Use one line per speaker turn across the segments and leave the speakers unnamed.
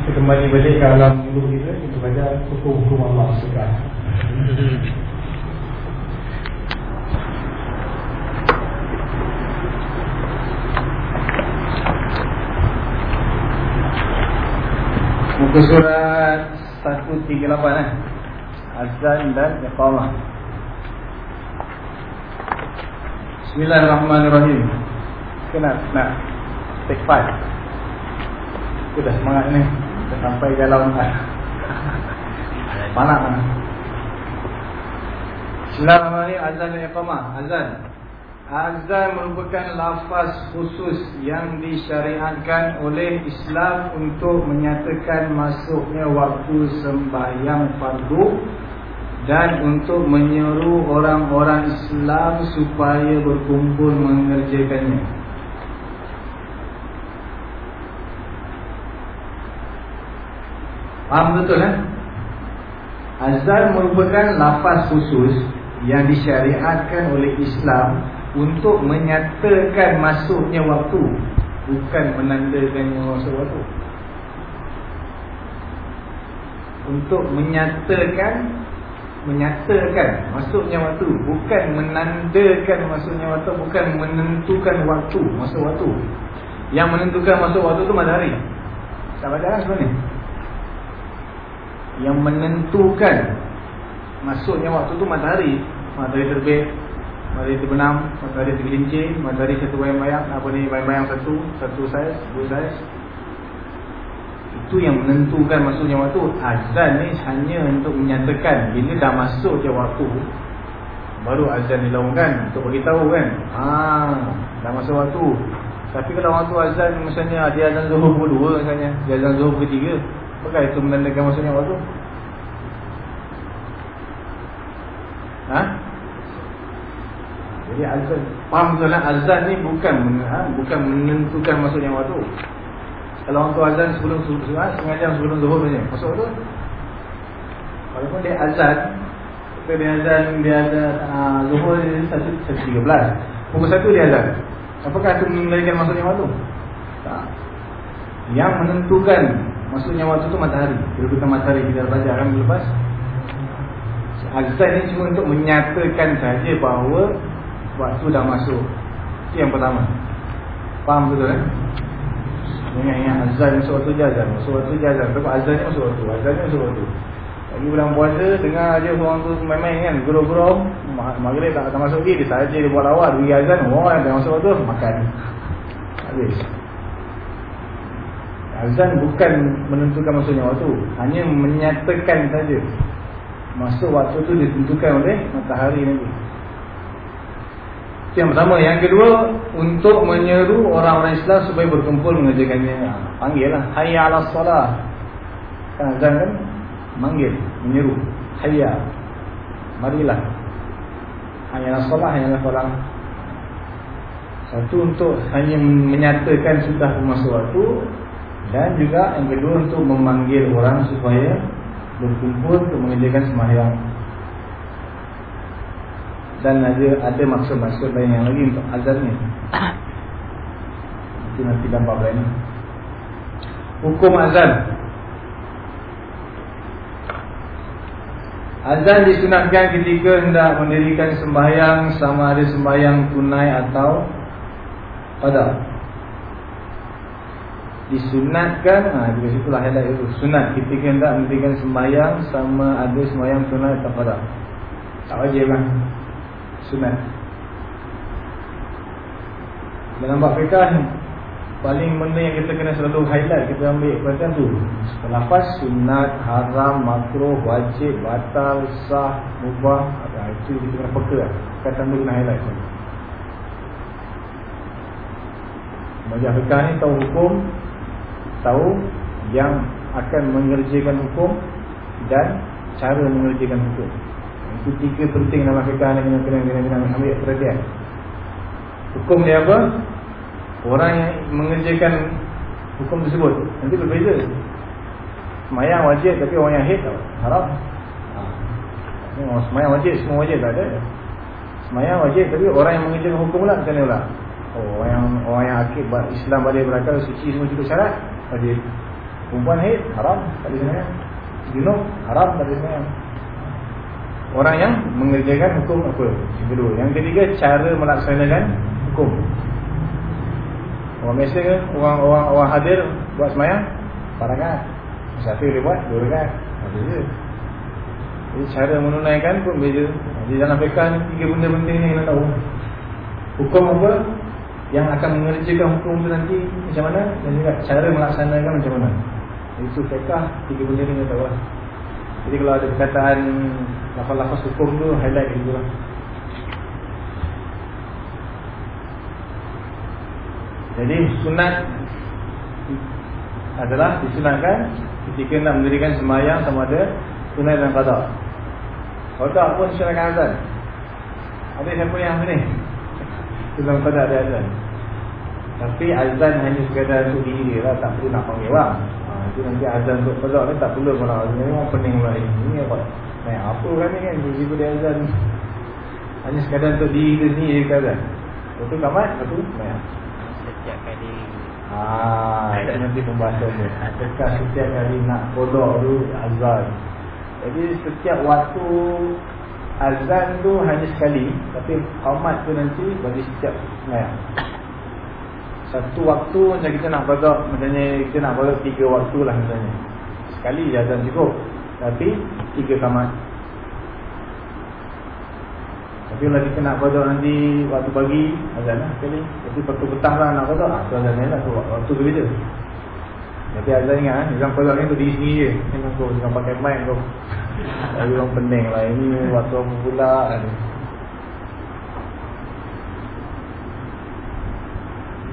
kita kembali balik ke alam dulu kita Kita baca hukum-hukum Allah sekarang. Muka surat 138 eh? Azan dan Iqamah. Bismillahirrahmanirrahim. Kita nak, nak take five. Kita dah semangat ni sampai dalam Panak Bismillahirrahmanirrahim. Azan dan Iqamah. Azan. Azan merupakan lafaz khusus yang disyariatkan oleh Islam untuk menyatakan masuknya waktu sembahyang fardu dan untuk menyeru orang-orang Islam supaya berkumpul mengerjakannya. Faham betul kan? Azan merupakan lafaz khusus yang disyariatkan oleh Islam untuk menyatakan masuknya waktu bukan menandakan masuk waktu. Untuk menyatakan menyatakan masuknya waktu bukan menandakan masuknya waktu bukan menentukan waktu masuk waktu. Yang menentukan masuk waktu tu matahari. Tak kan sebenarnya yang menentukan masuknya waktu tu matahari matahari terbit Matahari terbenam, matahari tergelincir, matahari satu bayang-bayang, apa ni bayang-bayang satu, satu saiz, dua saiz. Itu yang menentukan masuknya waktu. Azan ni hanya untuk menyatakan bila dah masuk je waktu, baru azan dilaungkan untuk beritahu kan. Ha, dah masuk waktu. Tapi kalau waktu azan misalnya dia azan zuhur pukul 2 misalnya, dia azan zuhur pukul 3, apakah itu menandakan masuknya waktu? Ha? Jadi azan. Faham betul lah azan ni bukan ha, Bukan menentukan masuknya waktu. Kalau tu azan sebelum ha, Setengah jam sebelum zuhur saja Masuk tu Walaupun dia azan dia azan Dia ada uh, zuhur Satu tiga belas. Pukul satu dia azan. Apakah itu menentukan masuknya waktu? Tak. Yang menentukan Masuknya waktu tu matahari. Kita matahari kita belajar kan lepas. Azan ni cuma untuk menyatakan saja bahawa waktu dah masuk. Itu yang pertama. Faham betul kan? Ingat yang azan masuk waktu je azan. Masuk waktu je azan. Sebab azan ni masuk waktu. Azan ni masuk waktu. Lagi bulan puasa Dengar je orang tu main-main kan. Gurau-gurau Maghrib tak akan masuk lagi. Dia saja dia buat lawat Bagi azan Oh yang dah masuk waktu Makan. Habis Azan bukan menentukan masuknya waktu Hanya menyatakan saja. Masuk waktu tu ditentukan oleh matahari nanti. Yang pertama. Yang kedua Untuk menyeru orang-orang Islam Supaya berkumpul mengerjakannya. Ha, Panggil lah Hayya ala salah. Kan azan kan? Manggil Menyeru. Hayya. Marilah. Hayya ala salah Hayya ala salah. Satu untuk Hanya menyatakan Sudah masuk waktu Dan juga yang kedua Untuk memanggil orang Supaya Berkumpul Untuk mengerjakan sembahyang dan ada ada maksud-maksud lain yang lagi untuk azan ni. Itu nanti dalam bab lain. Hukum azan. Azan disunatkan ketika hendak mendirikan sembahyang sama ada sembahyang tunai atau qada. Disunatkan, ha di situ lah highlight itu. Sunat ketika hendak mendirikan sembahyang sama ada sembahyang tunai atau qada. Tak wajib lah sunat dalam bab fikah ni paling benda yang kita kena selalu highlight kita ambil perhatian tu lafaz sunat haram makruh wajib batal sah mubah ada itu kita kena peka lah. kata kena highlight tu Majah fikah ni tahu hukum tahu yang akan mengerjakan hukum dan cara mengerjakan hukum itu tiga penting dalam fiqah ni kena kena kena ambil perhatian. Hukum dia apa? Orang yang mengerjakan hukum tersebut nanti berbeza. Semayang wajib tapi orang yang haid haram. Ha. Orang semayang wajib semua wajib tak ada. Semayang wajib tapi orang yang mengerjakan hukum pula macam mana pula? Oh, orang yang orang yang akid buat Islam balik berakal suci semua cukup syarat wajib. Perempuan haid haram tak boleh semayang. Junub haram tak boleh semayang. Orang yang mengerjakan hukum apa? Yang kedua. Yang ketiga cara melaksanakan hukum. Orang biasa ke orang orang orang hadir buat semayang parangan. Satu dia buat dua rekat. Je. Jadi cara menunaikan pun beza. Jadi dalam fiqh ni tiga benda penting ni kena tahu. Hukum apa? Yang akan mengerjakan hukum tu nanti macam mana dan juga cara melaksanakan macam mana. Itu fiqh tiga benda ni tahu lah. Jadi kalau ada perkataan lafaz-lafaz hukum tu highlight gitu lah. Jadi sunat adalah disunatkan ketika nak mendirikan semayang sama ada sunat dan qada. Qada pun sunatkan azan. Ada siapa yang ni? Sunat qada ada azan. Tapi azan hanya sekadar untuk diri dia lah, tak perlu nak panggil orang. Ha, itu nanti azan untuk qada ni tak perlu orang. Ini memang pening pula ini. Ini apa? Nah, apa kan ni kan tiba dia azan. Hanya sekadar untuk diri dia sendiri dia azan. Lepas tu kamat, lepas tu semayang.
Setiap kali
Ah, itu nanti pembahasan dia. Adakah setiap kali nak kodok tu azan? Jadi setiap waktu azan tu hanya sekali, tapi qamat tu nanti bagi setiap semayang. Satu waktu macam kita nak kodok, macamnya kita nak kodok tiga waktu lah misalnya. Sekali je azan cukup. Tapi tiga qamat. Tapi kalau kita nak kodok nanti waktu pagi azan lah sekali. Tapi waktu petang lah nak kodok, ah, tu azan ni lah tu waktu berbeza. Tapi azan ingat ah, Izam kodok ni tu di sini je. Jangan kau jangan pakai mic kau. Tapi orang pening lah ini waktu apa pula ni.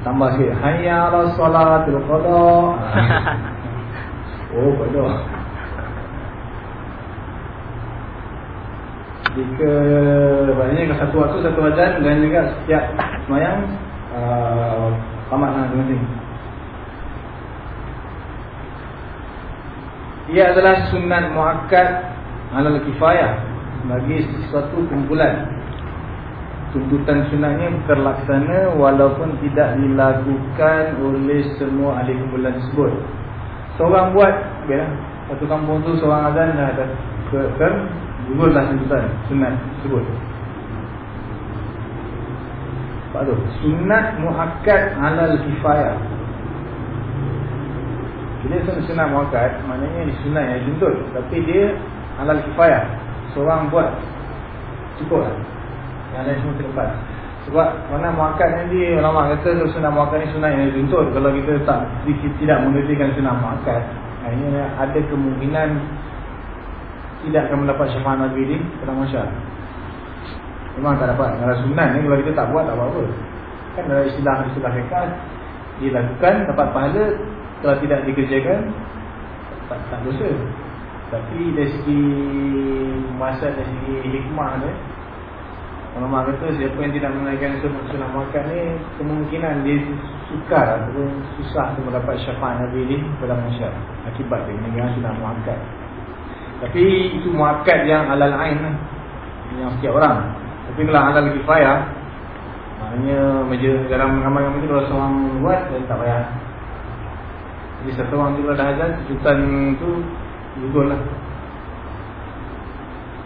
Tambah sikit. Hayya ala salatul qada. Oh kodok Jika Maknanya satu waktu satu azan Dan juga setiap semayang uh, Qamat lah masing-masing Ia adalah sunat muakkad Alal kifayah. Bagi sesuatu kumpulan Tuntutan sunatnya terlaksana Walaupun tidak dilakukan Oleh semua ahli kumpulan tersebut. Seorang buat biarlah, Satu kampung tu seorang azan dah ada ke, ke Gugurlah tuntutan sunat tersebut. Sebab tu Sunat muakkad alal kifayah. Bila sunat muakkad Maknanya sunat yang tuntut Tapi dia alal kifayah. Seorang buat Cukup lah Yang lain semua terlepas. Sebab mana muakkad ni Ulama kata sunat muakkad ni sunat yang tuntut Kalau kita tak Tidak mengertikan sunat muakkad Akhirnya ada kemungkinan Tidak akan mendapat syafaat Nabi ni Pada masyarakat Memang tak dapat. Kalau sunat ni Kalau kita tak buat tak apa-apa Kan dalam istilah-istilah hekat Dilakukan Dapat pahala. Kalau tidak dikerjakan tak, tak dosa. Tapi dari segi masa dari segi hikmah dia Ulama kata siapa yang tidak menunaikan sunnah makan ni kemungkinan dia sukar ataupun susah untuk mendapat syafaat Nabi ni pada manusia akibat dia meninggalkan sunnah makan. Tapi itu muakkad yang alal ain lah. Yang setiap orang. Tapi kalau alal kifayah maknanya meja dalam mengamalkan itu kalau seorang buat dan tak payah jadi satu orang juga dah azan Sultan tu Gugur lah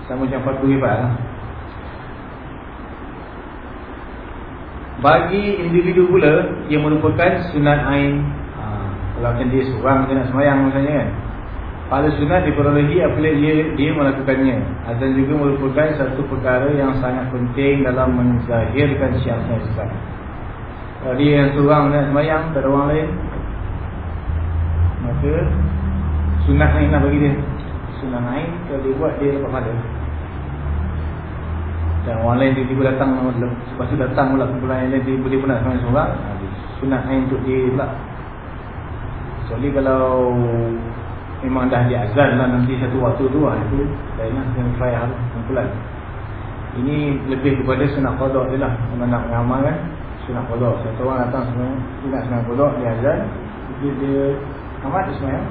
Sama macam Fardu Hifat lah Bagi individu pula Ia merupakan sunat ain. Ha, Kalau macam dia seorang Dia nak semayang misalnya kan. Pada sunat diperolehi apabila dia, dia melakukannya. Azan juga merupakan satu perkara yang sangat penting Dalam menzahirkan syiasnya Islam. Kalau dia yang seorang nak semayang Tak ada orang lain Maka Sunat lain lah bagi dia. Sunat lain Kalau dia buat dia dapat pahala Dan orang lain tiba-tiba datang Lepas tu datang pula kumpulan yang lain Tiba-tiba dia pun nak semayang seorang Sunat lain untuk dia pula. Kecuali kalau Memang dah dia azan lah nanti satu waktu tu lah Itu lain lah dengan fayah kumpulan. Ini lebih kepada sunat kodok je lah. Kalau nak mengamalkan Sunat kodok Satu orang datang sebenarnya Sunat sunat kodok Dia azan Dia, dia Amat tu semayang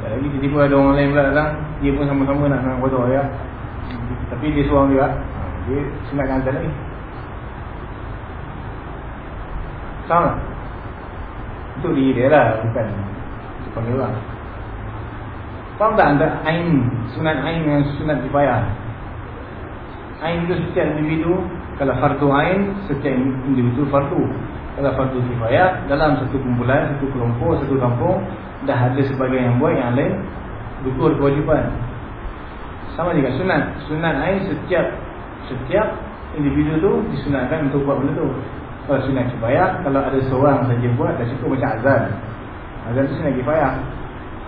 Tak lagi tiba-tiba ada orang lain pula datang Dia pun sama-sama nak senang kodok ya Tapi dia seorang juga. Dia senangkan azan lagi Sama. Untuk diri dia lah Bukan Panggil orang. Faham tak anda Ain Sunat Ain dengan sunat kifayah? Ain itu setiap individu Kalau fardu Ain Setiap individu fardu. Kalau fardu kifayah Dalam satu kumpulan Satu kelompok Satu kampung Dah ada sebagian yang buat Yang lain Gugur kewajiban Sama juga sunat. Sunat Ain setiap Setiap individu tu Disunatkan untuk buat benda tu. Kalau sunat kifayah Kalau ada seorang saja buat Dah cukup macam azan. Azan tu sunat kifayah.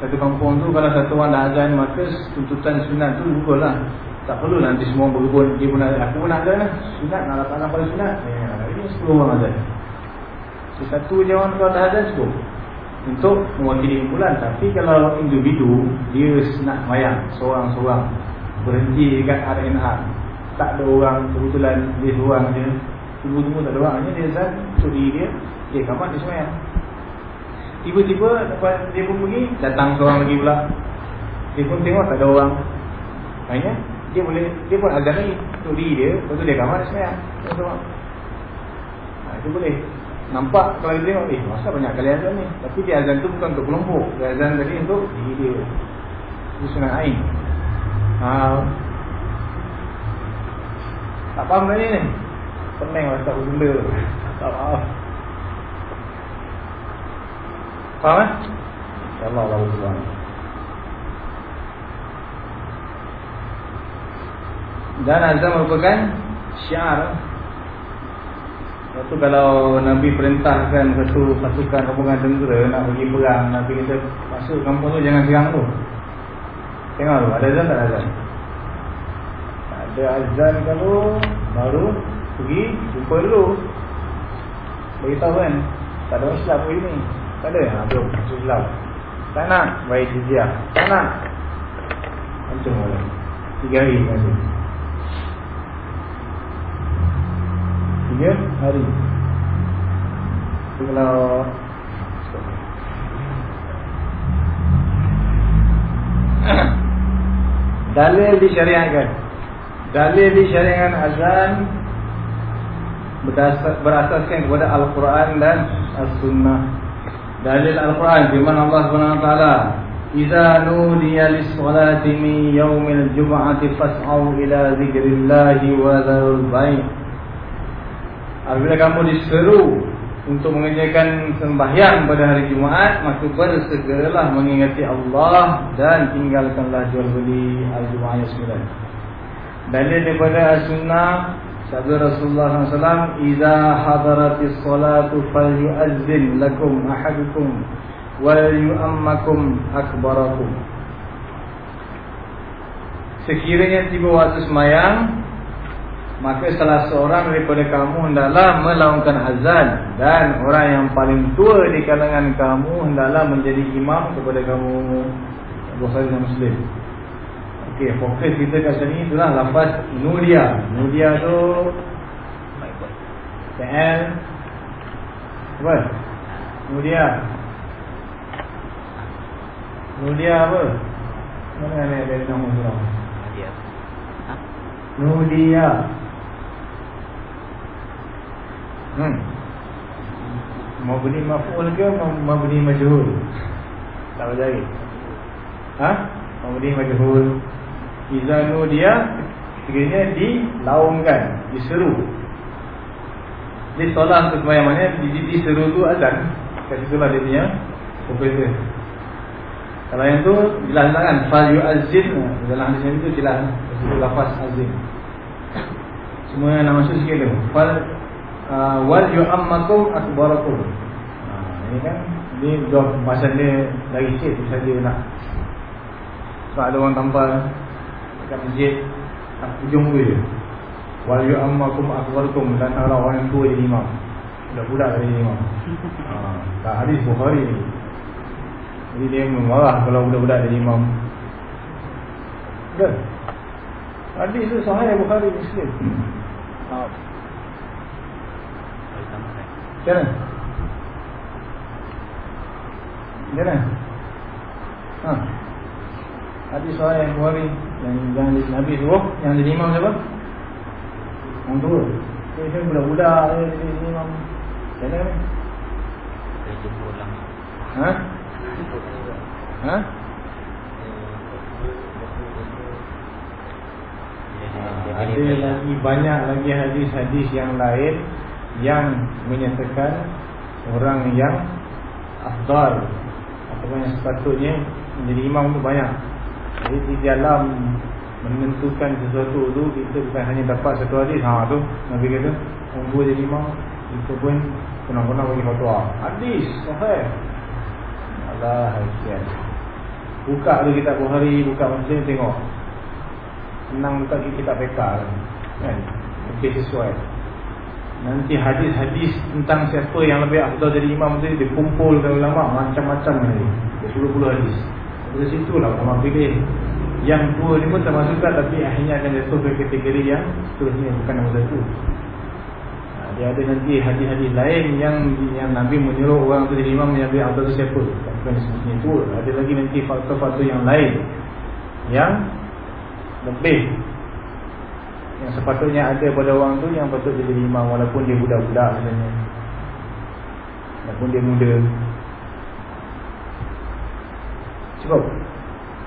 Satu kampung tu kalau satu orang dah azan maka tuntutan sunat tu gugur lah. Tak perlu nanti semua berkebun dia pun ada aku pun nak azan lah. Sunat nak dapat nak pada sunat. Ya, ini sepuluh orang azan. So, satu je orang kalau dah azan cukup. Untuk mewakili kumpulan. Tapi kalau individu dia nak mayang seorang-seorang berhenti dekat RNR tak ada orang kebetulan dia seorang je tunggu-tunggu tak ada orang hanya dia azan curi dia. Dia kamat dia semayang. Tiba-tiba lepas dia pun pergi Datang seorang lagi pula. Dia pun tengok tak ada orang. Hanya dia boleh Dia pun azan lagi diri dia. Lepas tu dia kamar dia semayang. Ha, Itu boleh Nampak kalau dia tengok Eh masa banyak kali azan ni? Tapi dia azan tu bukan untuk kelompok. Dia azan tadi untuk diri dia. Itu sunat air ha. Tak faham tadi ni. Pening lah tak benda. Tak faham. Faham eh? InsyaAllah Allah SWT Dan azam merupakan syiar. Waktu kalau Nabi perintahkan satu pasukan rombongan tentera nak pergi perang Nabi kata masuk kampung tu jangan serang tu Tengok tu ada azan tak ada azan Ada azan kalau baru pergi jumpa dulu Beritahu kan Tak ada Islam pergi ni tak ada? Ha, jom. Islam. Tak nak? Baik jizyah. Tak nak? Macam mana? Tiga hari masih. Tiga hari. Kalau Dalil disyariahkan Dalil disyariahkan azan Berasaskan kepada Al-Quran dan As-Sunnah. Dalil Al-Quran firman Allah SWT Iza nudiya lissalati min yawmil jum'ati fas'aw ila zikrillahi wa dharul baik Apabila kamu diseru untuk mengerjakan sembahyang pada hari Jumaat Maka bersegeralah mengingati Allah dan tinggalkanlah jual beli Al-Jum'ah ayat 9 Dalil daripada As-Sunnah Sabda Rasulullah SAW Iza hadaratis salatu falyu'azzin lakum ahadukum Wal yu'ammakum akbarakum. Sekiranya tiba waktu semayang Maka salah seorang daripada kamu hendaklah melaungkan azan Dan orang yang paling tua di kalangan kamu hendaklah menjadi imam kepada kamu Bukhari dan Muslim Okey, fokus kita kat sini itulah lafaz nudia. Nudia tu PL apa? Nudia. Nudia apa? Mana ada ada nama tu? Nudia. Ha? Nudia. Hmm. Mau maf'ul ke mau beri majhul? Tak boleh. Ha? Mau beri majhul. Izanu dia Sekiranya dilaungkan Diseru Dia solat untuk semayang mana Diseru tu azan Kat situ lah dia punya Profesor Kalau yang tu jelas lah kan Fal yu azin Dalam hadis itu jelas situ lafaz azin Semua nak masuk sikit tu Fal Wal yu ammakum akbarakum. Uh, Ini kan Ini dua masa dia Dari sikit saja nak. Sebab ada orang tampal dekat masjid ujung tu je. Wal yu'ammakum akbarukum dan ala orang yang tua jadi imam. Budak-budak jadi imam. Ha, tak hadis Bukhari ni. Jadi dia marah kalau budak-budak jadi imam. Kan hadis tu sahih Bukhari Muslim. Ha. Macam mana? Macam Ha. Hadis sahih Bukhari yang yang Nabi suruh yang jadi imam siapa? Yang tua. Dia kan budak-budak dia jadi imam. Macam mana? Saya jumpa ulang. Ha? Ha? Ada lagi banyak lagi hadis-hadis yang lain yang menyatakan orang yang afdal ataupun yang sepatutnya menjadi imam itu banyak. Jadi di dalam menentukan sesuatu tu kita bukan hanya dapat satu hadis ha tu Nabi kata tunggu jadi imam itu pun pernah-pernah bagi fatwa. Hadis sahih. Allah hasian. Buka tu kitab Bukhari, buka Muslim tengok. Senang buka kitab fiqh kan. Okey sesuai. Nanti hadis-hadis tentang siapa yang lebih afdal jadi imam tu dikumpulkan ulama macam-macam ni. 10 hadis. Dari situlah ulama pilih yang dua ni pun termasukkan tapi akhirnya akan jatuh ke kategori yang seterusnya bukan nombor satu. Ha, dia ada nanti hadis-hadis lain yang yang Nabi menyuruh orang tu jadi imam yang lebih afdal siapa. Bukan sebenarnya itu. Ada lagi nanti faktor-faktor yang lain yang lebih yang sepatutnya ada pada orang tu yang patut jadi imam walaupun dia budak-budak misalnya. Walaupun dia muda. Cukup.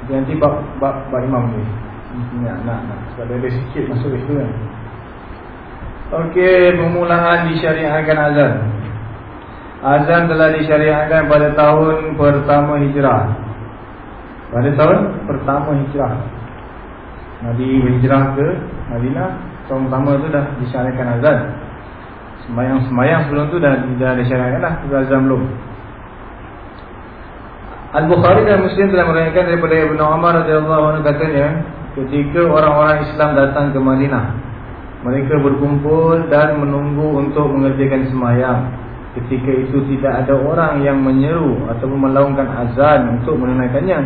Nanti bab, bab, bab imam ni. Nak, nak, nak. Sebab ada sikit masuk ke situ kan. Okey, permulaan disyariahkan azan. Azan telah disyariahkan pada tahun pertama hijrah. Pada tahun pertama hijrah. Nabi berhijrah ke Madinah Tahun pertama tu dah disyariahkan azan. Semayang-semayang sebelum tu dah, dah disyariahkan dah Azan belum. Al-Bukhari dan Muslim telah merayakan daripada Ibn Umar radhiyallahu anhu katanya ketika orang-orang Islam datang ke Madinah mereka berkumpul dan menunggu untuk mengerjakan semayang ketika itu tidak ada orang yang menyeru ataupun melaungkan azan untuk menunaikannya.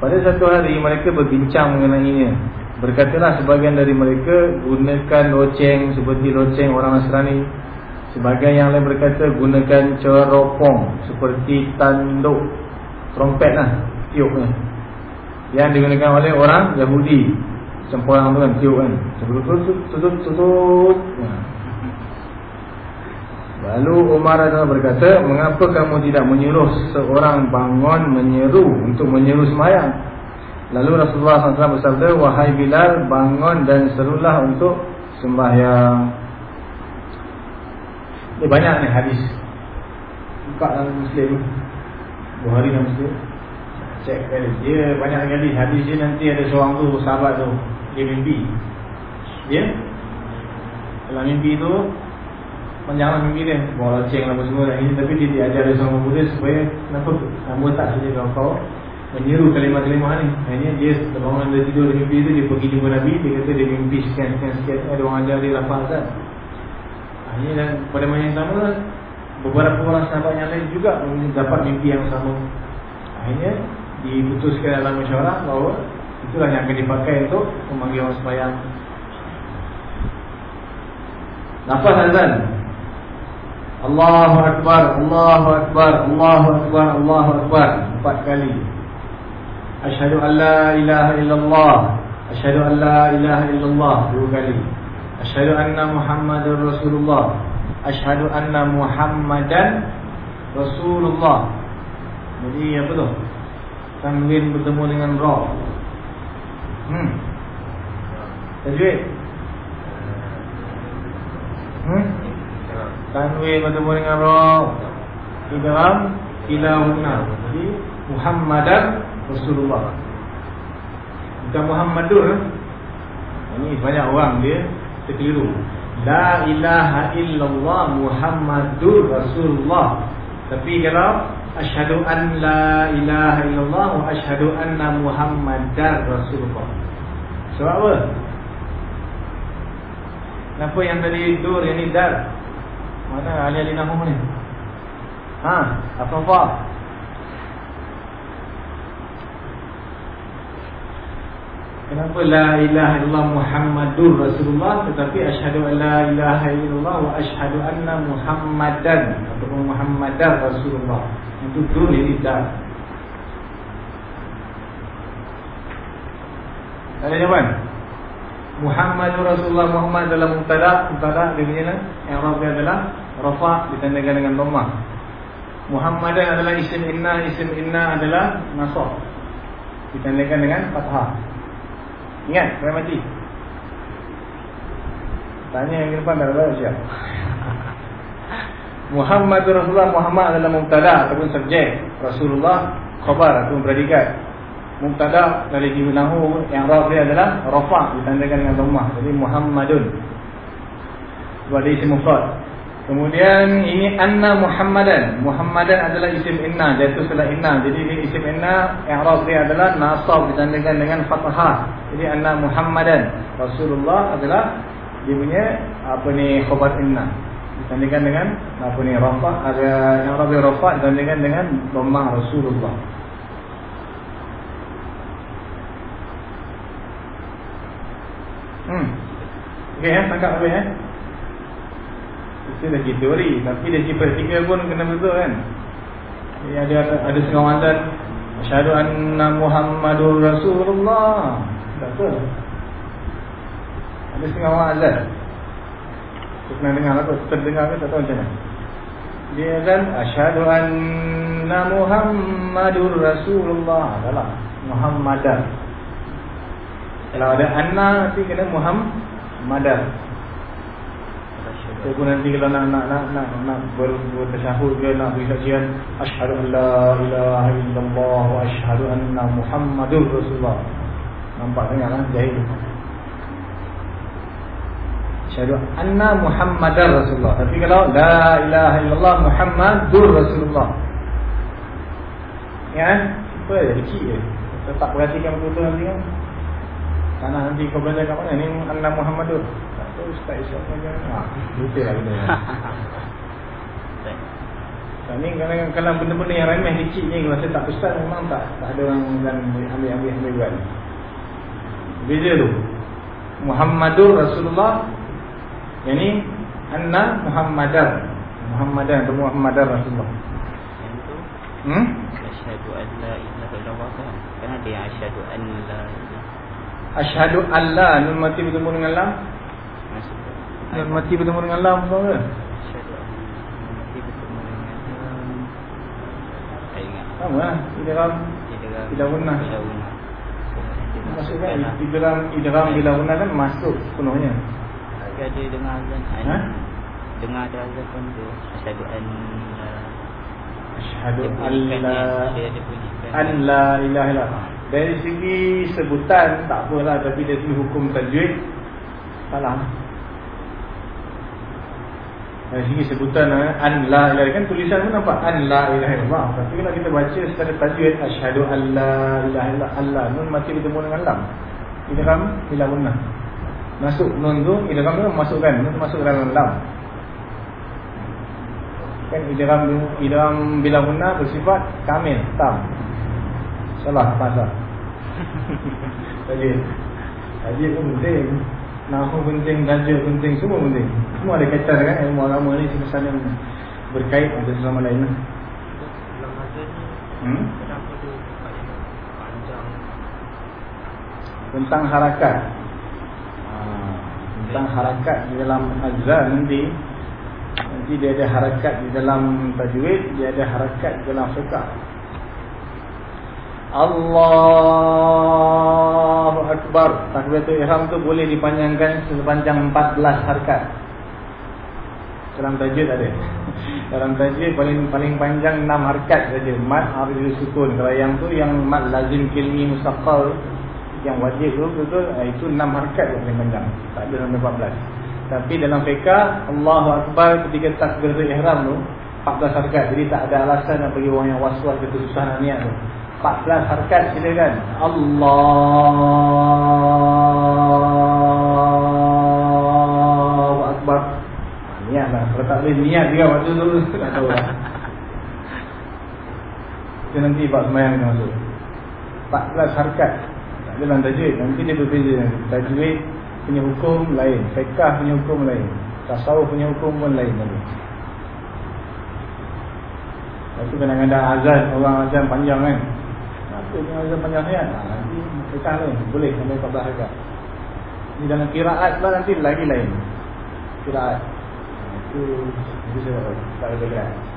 Pada satu hari mereka berbincang mengenainya berkatalah sebagian dari mereka gunakan loceng seperti loceng orang Nasrani. Sebagian yang lain berkata gunakan ceropong seperti tanduk trompet lah tiup kan yang digunakan oleh orang Yahudi macam orang tu kan tiup kan. Lalu Umar adalah berkata mengapa kamu tidak menyuruh seorang bangun menyeru untuk menyeru semayang lalu Rasulullah SAW bersabda wahai Bilal bangun dan serulah untuk sembahyang. Ini banyak ni hadis. Buka dalam muslim Bukhari dan Muslim. Cek kali Dia banyak kali Hadis dia nanti ada seorang tu Sahabat tu. Dia mimpi. Dia Dalam mimpi tu Panjanglah mimpi dia. Bawa loceng lah semua Tapi dia diajar dari seorang muda Supaya Kenapa? Kamu tak saja kalau kau Menyeru kalimah-kalimah ni Akhirnya dia Bangun dia tidur di mimpi tu Dia pergi jumpa Nabi Dia kata dia mimpi sekian-sekian Ada orang ajar dia lapar kan Akhirnya dan pada masa yang sama beberapa orang sahabat yang lain juga dapat mimpi yang sama. Akhirnya diputuskan dalam mesyuarat bahawa itulah yang akan dipakai untuk memanggil orang sembahyang. Nafas azan. Allahu akbar, Allahu akbar, Allahu akbar, Allahu akbar empat kali. Asyhadu an la ilaha illallah. Asyhadu an la ilaha illallah dua kali. Asyhadu anna Muhammadar Rasulullah Ashhadu anna Muhammadan Rasulullah. Jadi apa tu? Tanwin bertemu dengan ra. Hmm. Tajwid. Hmm. Tanwin bertemu dengan ra. Idgham kilahunna. Jadi Muhammadan Rasulullah. Bukan Muhammadur. Ini banyak orang dia terkeliru. La ilaha illallah Muhammadur Rasulullah Tapi kalau Ashadu an la ilaha illallah Wa ashadu anna Muhammadar Rasulullah Sebab apa? Kenapa yang tadi dur yang ni dar? Mana ahli-ahli nahu ni? Ha? Apa-apa? Kenapa la ilaha illallah Muhammadur Rasulullah tetapi asyhadu an la ilaha illallah wa asyhadu anna Muhammadan atau Muhammadar Rasulullah. Itu dulu ini dah. Ada jawapan? Muhammadur Rasulullah Muhammad dalam mubtada, mubtada dia punya yang rafi adalah rafa ditandakan dengan dhammah. Muhammadan adalah isim inna, isim inna adalah nasab. Ditandakan dengan fathah. Ingat, saya mati. Tanya yang depan dah tahu siap. Muhammad Rasulullah Muhammad adalah mubtada ataupun subjek. Rasulullah khabar ataupun predikat. Mubtada dari nahu yang raf dia adalah rafa ditandakan dengan dhammah. Jadi Muhammadun. Sebab dia isim mufrad. Kemudian ini anna Muhammadan. Muhammadan adalah isim inna, jatuh setelah inna. Jadi ini isim inna i'rab dia adalah nasab ditandangkan dengan fathah. Jadi anna Muhammadan. Rasulullah adalah dia punya apa ni khabar inna. Ditandangkan dengan apa ni rafa ada i'rab rafa ditandangkan dengan dhammah Rasulullah. Hmm. Okey ya, tangkap apa ya? Itu segi teori Tapi dari segi praktikal pun kena betul kan? Jadi ada ada setengah azan Asyhadu anna Muhammadur Rasulullah. Betul. Ada setengah azan Kita pernah dengar apa? Terdengar ke? Tak tahu macam mana. Dia kan Asyhadu anna Muhammadur Rasulullah. Adalah Muhammadan. Kalau ada anna Nanti kena Muhammadan saya pun nanti kalau nak nak nak nak nak ber, bertasyahud ke nak beri saksian asyhadu an la ilaha illallah wa asyhadu anna muhammadur rasulullah. Nampak dengar kan jahil. Asyhadu anna muhammadar rasulullah. Tapi kalau la ilaha illallah muhammadur rasulullah. Ya, apa ya kecil je. Tetap perhatikan betul-betul nanti kan. Karena nanti kau belajar kat mana? Ni anna muhammadur. Ustaz Isyaf macam ha, Betul lah benda Ni. Kadang kalau benda-benda yang remeh kecil ni Kalau saya tak pesan memang tak Tak ada orang akan ambil-ambil ambil buat Beza tu. Muhammadur Rasulullah. Yang ni Anna Muhammadar. Muhammadar atau Muhammadar Rasulullah.
Yang tu?
Hmm?
Asyhadu an la ilaha illallah. Kan ada yang asyhadu an la
Asyhadu an la Nun mati bertemu dengan lam Nun mati bertemu dengan lam ke?
Saya ingat
Sama lah Idram Idawunah.
Idawunah.
Maksudnya. Idram Idram bila guna kan masuk sepenuhnya
Tapi ada dengar azan an
Ha?
Dengar ada azan pun tu Asyhadu an
Asyhadu
Dia
an la An ilaha illallah Dari segi sebutan Tak apalah Tapi dari segi hukum tajwid. Salah. Dari segi sebutan eh, An la ilaha Kan tulisan pun nampak An la ilaha illallah. Tapi kalau kita baca secara tajwid Asyhadu an la ilaha illallah Allah Nun mati bertemu dengan lam. Idram bila guna Masuk nun tu Idram tu masukkan. Nun masuk dalam lam. Kan idram idram bila guna bersifat kamil, tam. Salah pasal. Jadi Haji pun penting Nahu penting, raja penting, semua penting Semua ada kaitan kan ilmu agama ni Semasa yang berkait ada sama lain lah. Hmm? Tentang harakat ha, Tentang harakat di dalam azan nanti Nanti dia ada harakat di dalam tajwid Dia ada harakat di dalam fiqah Allahu Akbar. Takbiratul Ihram tu boleh dipanjangkan sepanjang 14 harakat Dalam tajwid ada. Dalam tajwid paling paling panjang 6 harakat saja. Mat harus sukun. Kalau yang tu yang mat lazim kilmi mustaqal Yang wajib tu betul Itu 6 harakat yang paling panjang. Tak ada sampai 14 Tapi dalam fiqah Allahu Akbar ketika takbiratul Ihram tu 14 harakat Jadi tak ada alasan nak bagi orang yang was-was ke kesusahan niat tu 14 harakat silakan. Allahu Akbar. Ha, Niat lah. Kalau tak boleh niat juga waktu tu. Tak tahu lah. Itu nanti bab semayang dia masuk. 14 harakat Tak ada dalam tajwid. Nanti dia berbeza. Tajwid punya hukum lain. Fiqah punya hukum lain. Tasawuf punya hukum pun lain lagi Lepas tu kadang-kadang azan Orang azan panjang kan Apa yang azan panjang Nanti fiqah lain Boleh sampai 14 harakat Ni dalam kiraat pula nanti lagi lain Kiraat Itu Itu saya tak ada kiraat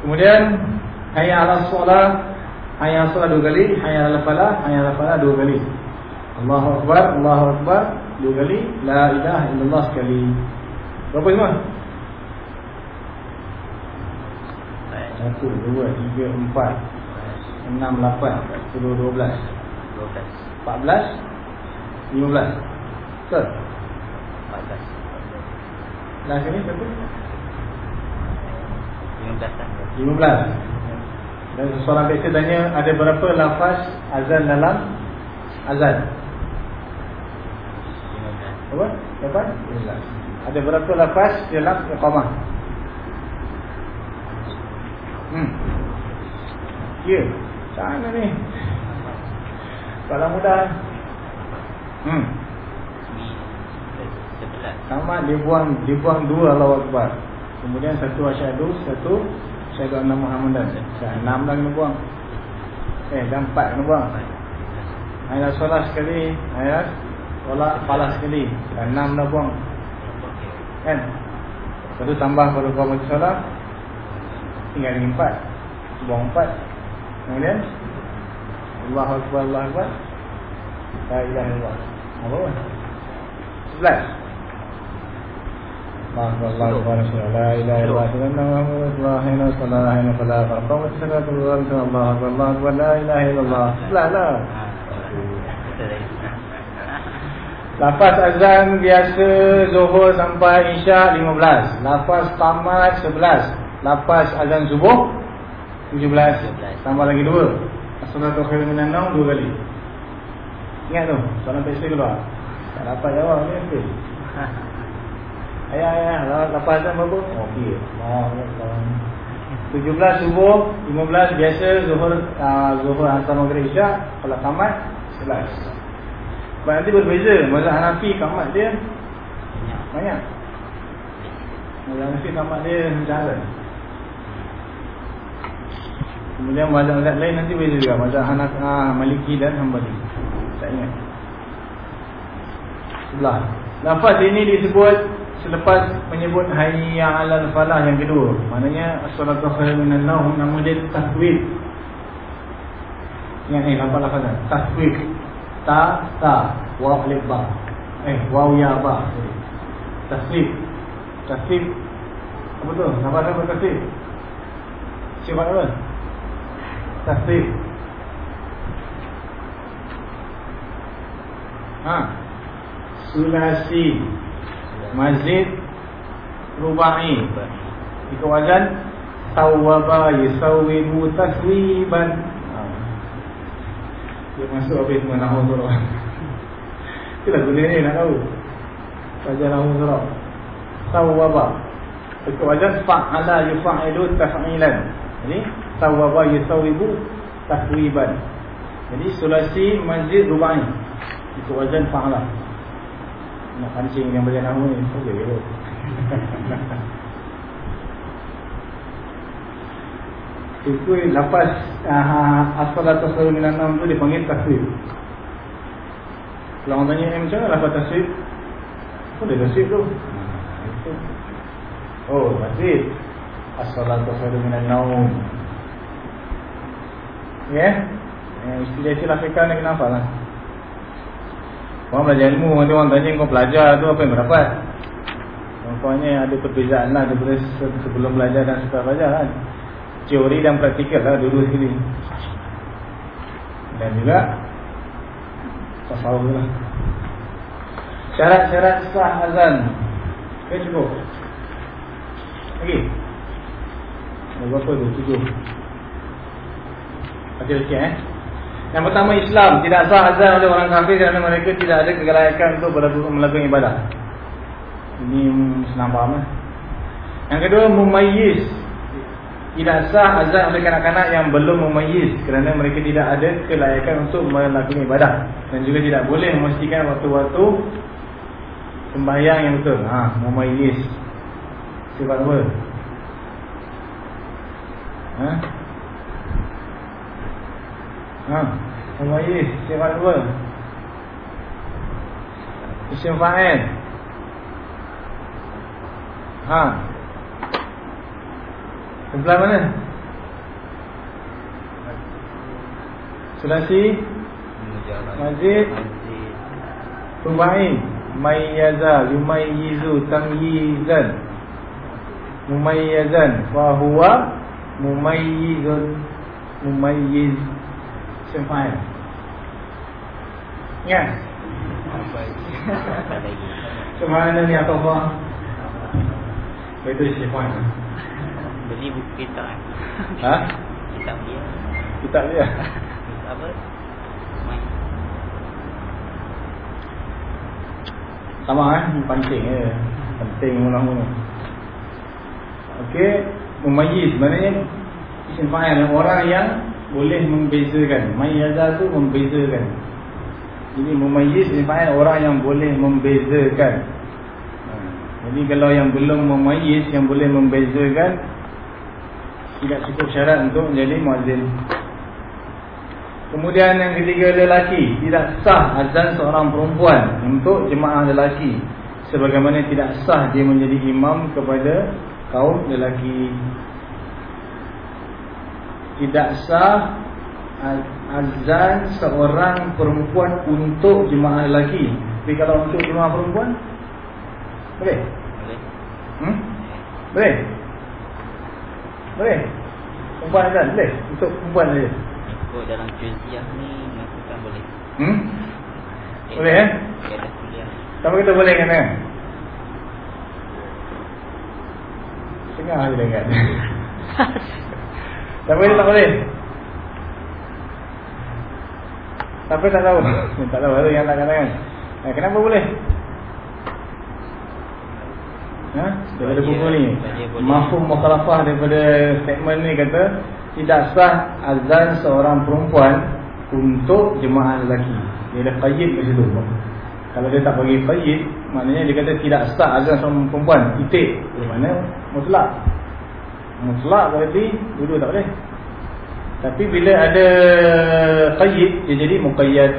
Kemudian hayya 'ala shalah, hayya 'ala shalah dua kali, hayya 'ala falah, hayya 'ala falah dua kali. Allahu akbar, Allahu akbar dua kali, la ilaha illallah sekali. Berapa semua?
Baik.
Satu, dua, tiga, empat, enam, lapan, sepuluh, dua belas,
12
empat belas, lima belas. Betul?
14
Last ni satu?
15 kan
Lima belas. Dan seorang biasa tanya ada berapa lafaz azan dalam azan?
15
Apa? Berapa? Lima belas. Ada berapa lafaz dalam iqamah? Hmm. Ya. Sana ni. Kalau mudah. Hmm.
11
Sama dia buang dia buang dua Allahu Akbar. Kemudian satu asyhadu, satu asyhadu anna Muhammadan. Dah enam dah kena buang. Eh, dah empat kena buang. Ayat solat sekali, ayat solat palas sekali. Dah enam dah buang. Kan? Lepas tu tambah pada kau mati solat Tinggal lagi empat. Buang empat. Kemudian? Allahu Akbar, Allahu Akbar. La ilaha illallah. Apa? Pun Sebelas Lafaz azan biasa Zuhur sampai Isyak 15 Lafaz tamat 11 Lafaz azan subuh 17 Tambah lagi 2 As-salatu khairu minan naum 2 kali. Ingat tu Soalan pesta keluar. Tak dapat jawab ni Ayah ayah Lafaz azan berapa? Okey. Oh, 17 subuh 15 biasa Zuhur uh, Zuhur asar maghrib isyak. Kalau tamat 11 sebab nanti berbeza. Mazhab Hanafi kamat dia
Banyak.
Banyak. Mazhab Hanafi kamat dia Jalan Kemudian mazhab-mazhab lain nanti berbeza juga Mazhab Hanaf, ah, Maliki dan Hanbali Tak ingat Sebelah Lafaz ini disebut Selepas menyebut Hayya alal falah yang kedua Maknanya As-salatu khairu minan naum Nama dia tahwid Ingat ni lafaz-lafazan Tahwid Ta, ta, waw alif ba. Eh, waw ya ba. Tasrif. Tasrif. Apa tu? Nama apa tasrif? Sifat apa? Tasrif. Ha. Sulasi. Mazid. Rubai. Itu wazan tawwaba yusawwibu taswiban. Ha. Dia masuk habis semua nahu surah Itulah guna ni nak tahu Saja surah Tawwaba Itu wajan fa'ala yufa'ilu taf'ilan Jadi Tawwaba yusawibu tahwiban Jadi sulasi masjid rubai Itu wajan fa'ala Nak pancing yang belajar nahu ni Saja gitu Itu lepas uh, As-salatu khairu minan naum tu dipanggil tasrif. Kalau tanya eh, macam mana lepas tasrif? Apa dia tasrif tu? Itu. Oh. As-salatu khairu minan naum. Ya? Yeah? Eh, istilah-istilah fiqah ni kenapa lah? Orang belajar ilmu, nanti orang tanya kau pelajar tu apa yang berdapat? Contohnya ada perbezaan lah daripada sebelum belajar dan setelah belajar kan? teori dan praktikal lah dulu sekali dan juga tasawuf lah syarat-syarat sah azan ok cukup lagi ada berapa tu tujuh Okey-okey eh yang pertama Islam tidak sah azan oleh orang kafir kerana mereka tidak ada kegelayakan untuk melakukan ibadah ini senang faham eh? yang kedua mumayyiz tidak sah azan oleh kanak-kanak yang belum memayyiz kerana mereka tidak ada kelayakan untuk melakukan ibadah dan juga tidak boleh memastikan waktu-waktu sembahyang yang betul. Ha, memayyiz. Sifat apa? Ha? Ha. Nama sifat Isim Isim Fa'il Ha. Sebelah mana? Selasi
Majid
Tumba'in Mayyaza Yumayyizu Tamyizan Mumayyazan Fahuwa Mumayyizun.
Mumayyizun lagi
Semana ni apa apa Itu sempat
Beli buku kitab kan
Ha?
Kitab dia.
Kitab dia?
Apa?
Sama eh? Penting je Penting mula-mula. Okey Mumayyiz Maknanya Isim fa'il Orang yang Boleh membezakan. Mayyaza tu membezakan. Jadi mumayyiz fa'il Orang yang boleh membezakan. Ha. Jadi kalau yang belum memayyiz Yang boleh membezakan Tidak cukup syarat untuk menjadi muazzin. Kemudian yang ketiga lelaki. Tidak sah azan seorang perempuan Untuk jemaah lelaki. Sebagaimana tidak sah dia menjadi imam kepada kaum lelaki Tidak sah azan seorang perempuan untuk jemaah lelaki Tapi kalau untuk jemaah perempuan Boleh?
Boleh
Hmm? Boleh? Boleh? Perempuan azan? Boleh? Untuk perempuan saja?
Ikut dalam juziah ni Mengatakan boleh
Hmm? Boleh eh? Sama kita boleh kan kan? Tengah je dengar Tak boleh tak boleh. Siapa tak tahu? tak tahu ada yang tak katakan. Eh, Kenapa boleh? Ha? Daripada buku ni. Mafhum mukhalafah daripada statement ni kata Tidak sah azan seorang perempuan Untuk jemaah lelaki. Dia ada qayyid kat situ. Kalau dia tak bagi qayyid Maknanya dia kata tidak sah azan seorang perempuan. Titik. Di mana? Mutlak Mutlak berarti dulu tak boleh. Tapi bila ada qayyid Dia jadi muqayyad.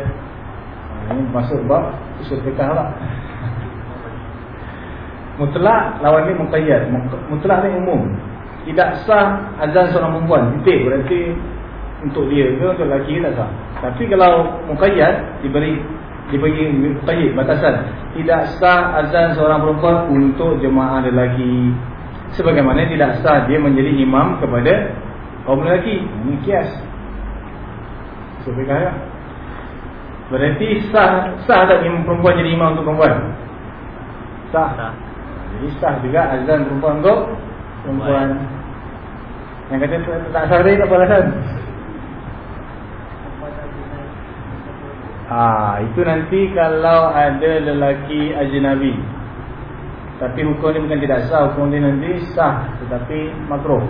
Masuk bab usul fiqah lah. Mutlak lawan ni muqayyad. Mutlak ni umum. Tidak sah azan seorang perempuan. Titik berarti Untuk dia ke untuk lelaki tak sah. Tapi kalau muqayyad Diberi Diberi muqayyad batasan. Tidak sah azan seorang perempuan Untuk jemaah lelaki Sebagaimana tidak sah dia menjadi imam Kepada kaum lelaki Ini kias Sebab ya Berarti sah Sah tak imam perempuan jadi imam untuk perempuan Sah,
Sah
jadi sah juga azan perempuan untuk perempuan. Yang kata tak, tak sah tadi tak apa alasan? Ah, itu nanti kalau ada lelaki ajnabi. Tapi hukum dia bukan tidak sah, hukum dia nanti sah tetapi makruh.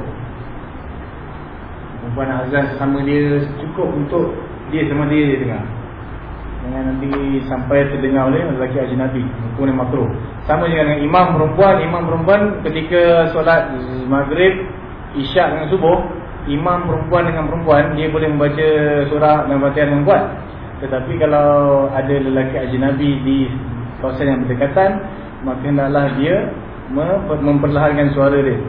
Perempuan azan sesama dia cukup untuk dia sama dia je dengar. Jangan nanti sampai terdengar oleh lelaki ajnabi. Hukum dia makruh. Sama juga dengan imam perempuan, imam perempuan ketika solat maghrib, isyak dengan subuh, imam perempuan dengan perempuan dia boleh membaca surah dan Fatihah dengan kuat. Tetapi kalau ada lelaki ajnabi di kawasan yang berdekatan, maka hendaklah dia memperlahankan suara dia.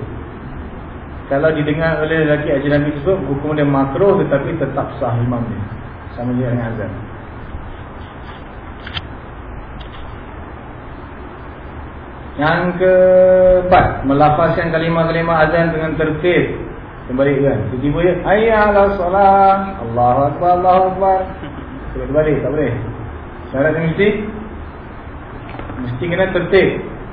Kalau didengar oleh lelaki ajnabi tersebut, hukum dia makruh tetapi tetap sah imam dia. Sama juga dengan azan. Yang keempat, melafazkan kalimah-kalimah azan dengan tertib. Kembali kan. Tiba-tiba dia, hayya 'alas solah. Allahu akbar, Allahu akbar. Kita balik, tak boleh. Syarat yang mesti mesti kena tertib.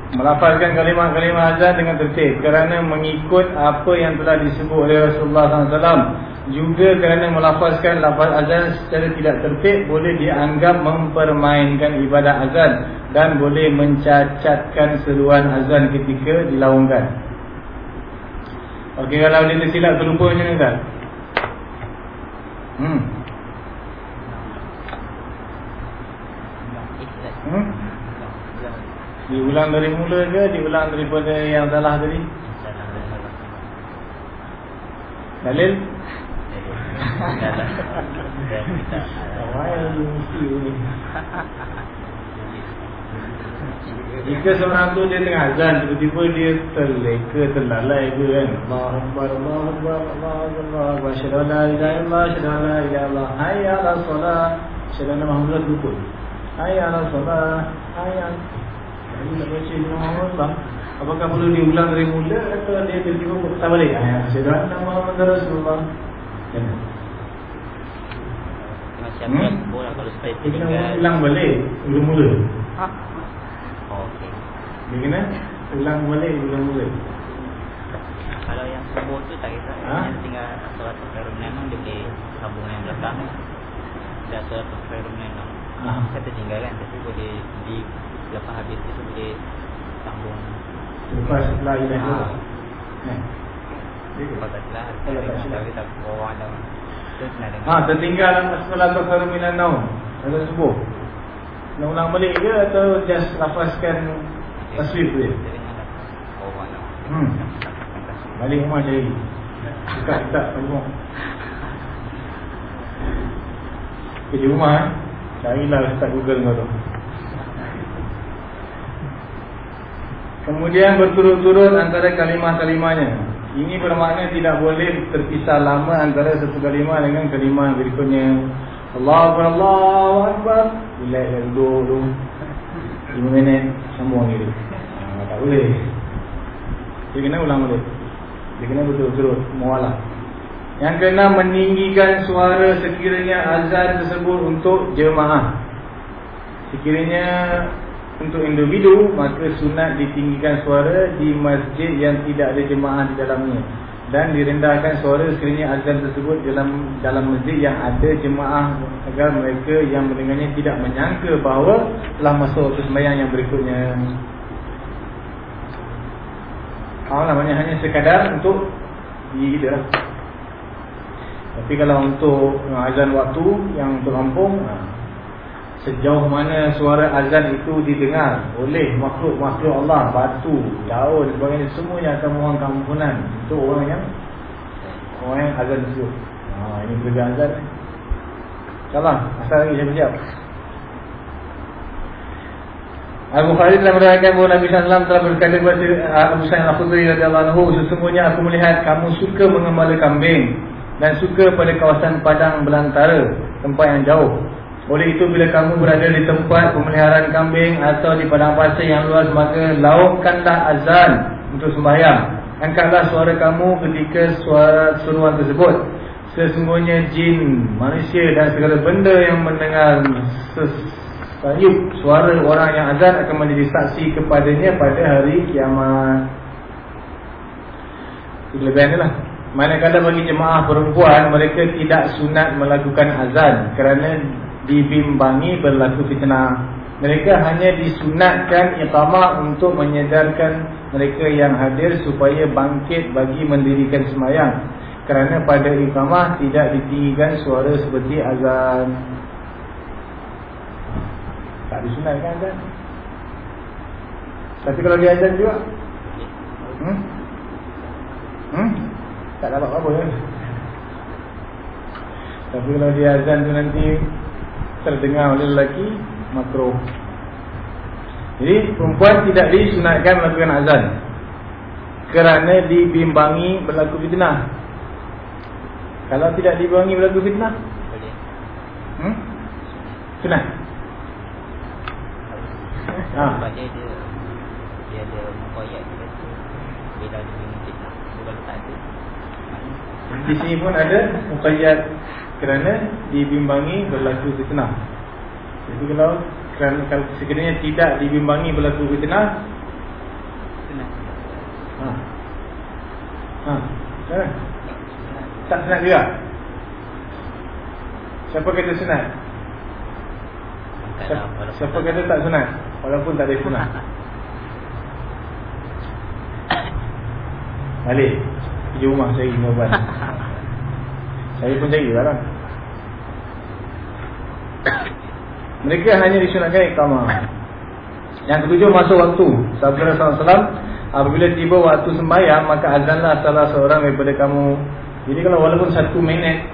Melafazkan kalimah-kalimah azan dengan tertib kerana mengikut apa yang telah disebut oleh Rasulullah SAW. Juga kerana melafazkan lafaz azan secara tidak tertib boleh dianggap mempermainkan ibadah azan dan boleh mencacatkan seruan azan ketika dilaungkan. Okey kalau dia tersilap terlupa macam mana tak? Hmm. Hmm? Diulang dari mula ke diulang daripada yang salah tadi?
Salah salah
Dalil?
Salah.
Jika seorang tu dia tengah azan Tiba-tiba dia terleka, terlalai ke kan Allah Akbar, Allah Akbar, Allah Akbar, Allah Akbar Syedana la ilaha illallah, syedana la ilaha illallah Hayya Muhammad dukul Hayya Hayya Apakah perlu diulang dari mula Atau dia tiba-tiba tak balik Syedana Muhammad Rasulullah Jangan
Macam
Hmm?
hmm? bola kalau supaya tertinggal.
ulang balik Mula-mula
Ha? Oh, okey.
Dia kena ulang balik Mula-mula
Kalau yang subuh tu tak kisah.
Ha?
Yang tinggal solat khairun minam dia boleh sambung yang belakang. Dah solat khairun minam.
Ah.
Saya tertinggal kan tapi boleh di lepas habis itu boleh sambung.
Lepas la illallah.
Ha.
Eh.
Kalau
Kalau tak silap.
Tapi tak bawah dah. Itu senang dengar.
Ha, tertinggal khairum minan naum. Ada subuh. Nak ulang balik ke atau just lafazkan taswif tu je?
Dia.
Hmm. Balik rumah cari. Buka tak rumah. Kerja rumah eh. Carilah Ustaz Google kau tu. Kemudian berturut-turut antara kalimah-kalimahnya. Ini bermakna tidak boleh terpisah lama antara satu kalimah dengan kalimah berikutnya. Allahu Allahu Akbar. Dah duduk tu. 5 minit lagi dia. Ha, tak boleh. Dia kena ulang balik. Dia kena berturut-turut mualah. Yang keenam meninggikan suara sekiranya azan tersebut untuk jemaah. Sekiranya untuk individu maka sunat ditinggikan suara di masjid yang tidak ada jemaah di dalamnya dan direndahkan suara sekiranya azan tersebut dalam dalam masjid yang ada jemaah agar mereka yang mendengarnya tidak menyangka bahawa telah masuk ke sembahyang yang berikutnya. Ah namanya hanya sekadar untuk diri kita lah. Tapi kalau untuk uh, azan waktu yang untuk kampung uh, Sejauh mana suara azan itu didengar oleh makhluk-makhluk Allah Batu, daun dan sebagainya Semuanya akan mohon keampunan Untuk orang yang Orang yang azan tersebut ha, Ini kerja azan. InsyaAllah Asal lagi siap-siap Al-Bukhari telah meriwayatkan bahawa Nabi SAW telah berkata kepada Abu Sa'id Al-Khudri radhiyallahu anhu sesungguhnya aku melihat kamu suka mengembala kambing dan suka pada kawasan padang belantara tempat yang jauh oleh itu bila kamu berada di tempat pemeliharaan kambing atau di padang pasir yang luas maka lautkanlah azan untuk sembahyang angkatlah suara kamu ketika suara seruan tersebut sesungguhnya jin manusia dan segala benda yang mendengar ses Sayup suara orang yang azan akan menjadi saksi kepadanya pada hari kiamat. Itu dia lah. Manakala bagi jemaah perempuan mereka tidak sunat melakukan azan kerana dibimbangi berlaku fitnah. Mereka hanya disunatkan iqamah untuk menyedarkan mereka yang hadir supaya bangkit bagi mendirikan semayang. Kerana pada iqamah tidak ditinggikan suara seperti azan. Tak disunatkan azan Tapi kalau dia azan juga hmm? Hmm? Tak dapat apa-apa ya Tapi kalau dia azan tu nanti Terdengar oleh lelaki Makro Jadi perempuan tidak disunatkan melakukan azan Kerana dibimbangi berlaku fitnah Kalau tidak dibimbangi berlaku fitnah hmm? Sunat Ha.
Sebab dia dia dia ada mukoyat dia tu. Bila dia minum fitnah. Dia kalau tak ada. maknanya
Di sini pun ada muqayyad kerana dibimbangi berlaku fitnah. Jadi kalau kerana kalau sekiranya tidak dibimbangi berlaku fitnah,
Sunat.
ha. Ha. Jangan. Tak sunat juga. Siapa kata?
Kalau
Siapa, siapa kata tak sunat? Walaupun tak ada sunat. Balik. Pergi rumah cari jawapan. Saya pun cari lah kan. Mereka hanya disunatkan iqamah. Yang ketujuh masuk waktu. Rasulullah SAW apabila tiba waktu sembahyang maka azanlah salah seorang daripada kamu. Jadi kalau walaupun satu minit